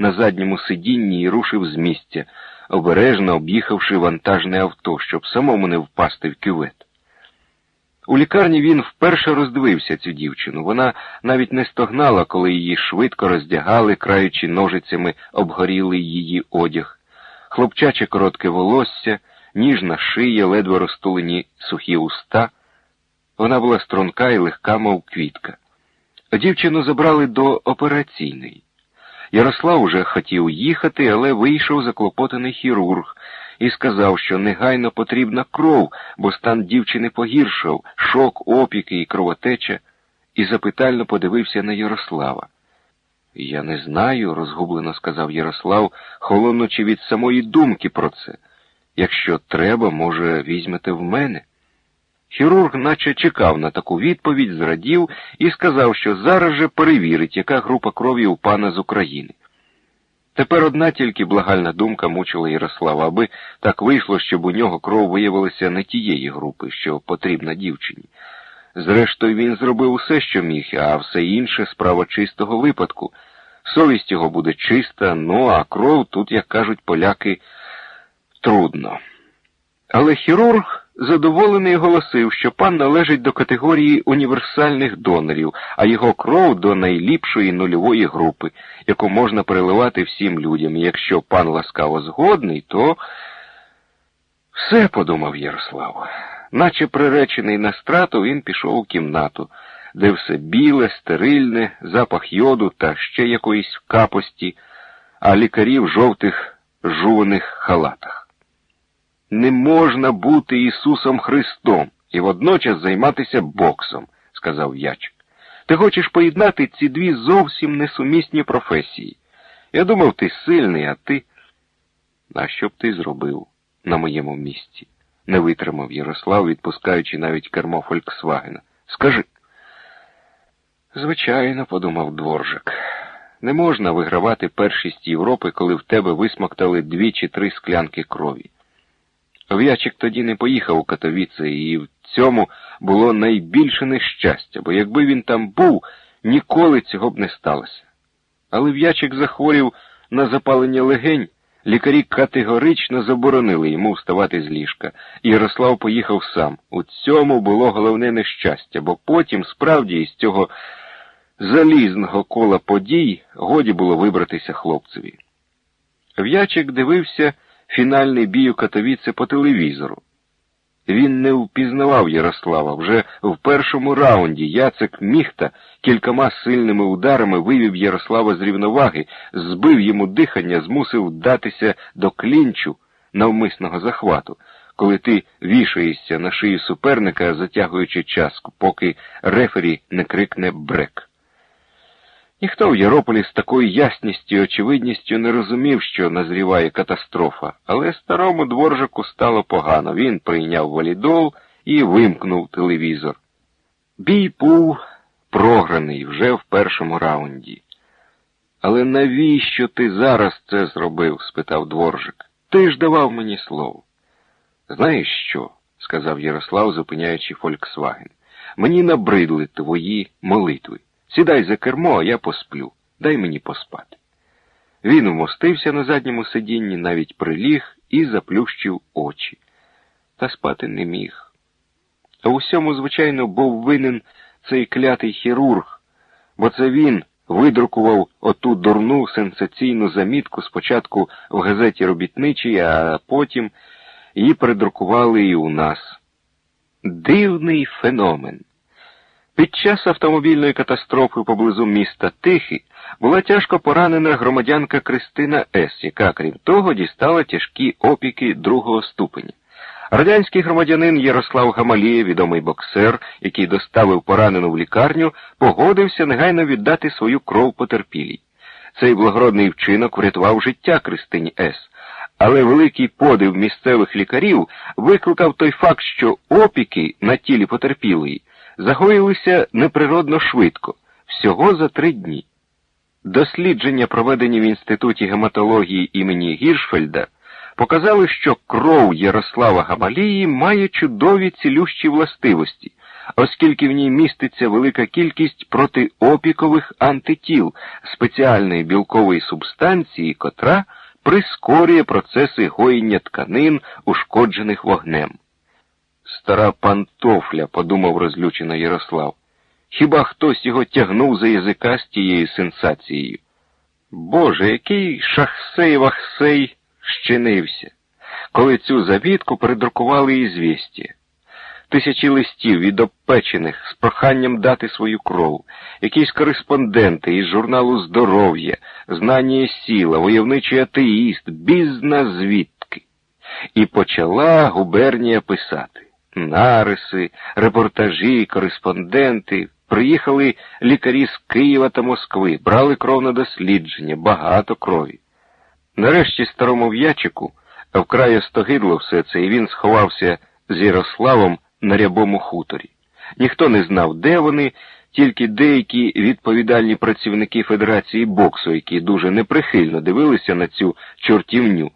на задньому сидінні і рушив з місця, обережно об'їхавши вантажне авто, щоб самому не впасти в кювет. У лікарні він вперше роздивився цю дівчину. Вона навіть не стогнала, коли її швидко роздягали, краючи ножицями обгорілий її одяг. Хлопчаче коротке волосся, ніжна шия, ледве розтулені сухі уста. Вона була струнка і легка, мов квітка. Дівчину забрали до операційної. Ярослав уже хотів їхати, але вийшов заклопотаний хірург і сказав, що негайно потрібна кров, бо стан дівчини погіршав, шок, опіки і кровотеча, і запитально подивився на Ярослава. Я не знаю, розгублено сказав Ярослав, холонучи від самої думки про це. Якщо треба, може, візьмете в мене. Хірург наче чекав на таку відповідь, зрадів і сказав, що зараз же перевірить, яка група крові у пана з України. Тепер одна тільки благальна думка мучила Ярослава, аби так вийшло, щоб у нього кров виявилася не тієї групи, що потрібна дівчині. Зрештою, він зробив усе, що міг, а все інше справа чистого випадку. Совість його буде чиста, ну а кров тут, як кажуть поляки, трудно. Але хірург задоволений голосив, що пан належить до категорії універсальних донорів, а його кров до найліпшої нульової групи, яку можна переливати всім людям. Якщо пан ласкаво згодний, то все, подумав Ярослав. Наче приречений на страту, він пішов у кімнату, де все біле, стерильне, запах йоду та ще якоїсь капості, а лікарі в жовтих жуваних халатах. Не можна бути Ісусом Христом і водночас займатися боксом, сказав Ячик. Ти хочеш поєднати ці дві зовсім несумісні професії. Я думав, ти сильний, а ти. А що б ти зробив на моєму місці? не витримав Ярослав, відпускаючи навіть кермо Фольксвагена. Скажи. Звичайно, подумав дворжик. Не можна вигравати першість Європи, коли в тебе висмоктали дві чи три склянки крові. В'ячик тоді не поїхав у Катовіце, і в цьому було найбільше нещастя, бо якби він там був, ніколи цього б не сталося. Але в'ячик захворів на запалення легень, лікарі категорично заборонили йому вставати з ліжка, Ярослав поїхав сам. У цьому було головне нещастя, бо потім, справді, із цього залізного кола подій годі було вибратися хлопцеві. В'ячик дивився фінальний бій у Катовіце по телевізору. Він не впізнавав Ярослава. Вже в першому раунді Яцек Міхта кількома сильними ударами вивів Ярослава з рівноваги, збив йому дихання, змусив вдатися до клінчу навмисного захвату, коли ти вішаєшся на шию суперника, затягуючи часку, поки рефері не крикне брек. Ніхто в Ярополі з такою ясністю і очевидністю не розумів, що назріває катастрофа, але старому дворжику стало погано. Він прийняв валідол і вимкнув телевізор. Бій був програний вже в першому раунді. Але навіщо ти зараз це зробив? спитав дворжик. Ти ж давав мені слово. Знаєш що? сказав Ярослав, зупиняючи Фольксваген. Мені набридли твої молитви. Сідай за кермо, а я посплю. Дай мені поспати. Він вмостився на задньому сидінні, навіть приліг і заплющив очі. Та спати не міг. А усьому, звичайно, був винен цей клятий хірург, бо це він видрукував оту дурну сенсаційну замітку спочатку в газеті робітничій, а потім її придрукували і у нас. Дивний феномен. Під час автомобільної катастрофи поблизу міста Тихий була тяжко поранена громадянка Кристина С., яка, крім того, дістала тяжкі опіки другого ступеня. Радянський громадянин Ярослав Гамаліє, відомий боксер, який доставив поранену в лікарню, погодився негайно віддати свою кров потерпілій. Цей благородний вчинок врятував життя Кристині С. Але великий подив місцевих лікарів викликав той факт, що опіки на тілі потерпілої загоїлися неприродно швидко, всього за три дні. Дослідження, проведені в Інституті гематології імені Гіршфельда, показали, що кров Ярослава Гамалії має чудові цілющі властивості, оскільки в ній міститься велика кількість протиопікових антитіл спеціальної білкової субстанції, котра прискорює процеси гоєння тканин, ушкоджених вогнем. Стара пантофля, подумав розлючено Ярослав. Хіба хтось його тягнув за язика з тією сенсацією? Боже, який шахсей вахсей щинився, коли цю завідку передрукували ізвісті. Тисячі листів від обпечених з проханням дати свою кров, якісь кореспонденти із журналу Здоров'я, знання сіла, войовничий атеїст, бізна звідки. І почала губернія писати нариси, репортажі, кореспонденти. Приїхали лікарі з Києва та Москви, брали кров на дослідження, багато крові. Нарешті старому в'ячику вкрай остогидло все це, і він сховався з Ярославом на рябому хуторі. Ніхто не знав, де вони, тільки деякі відповідальні працівники Федерації боксу, які дуже неприхильно дивилися на цю чортівню,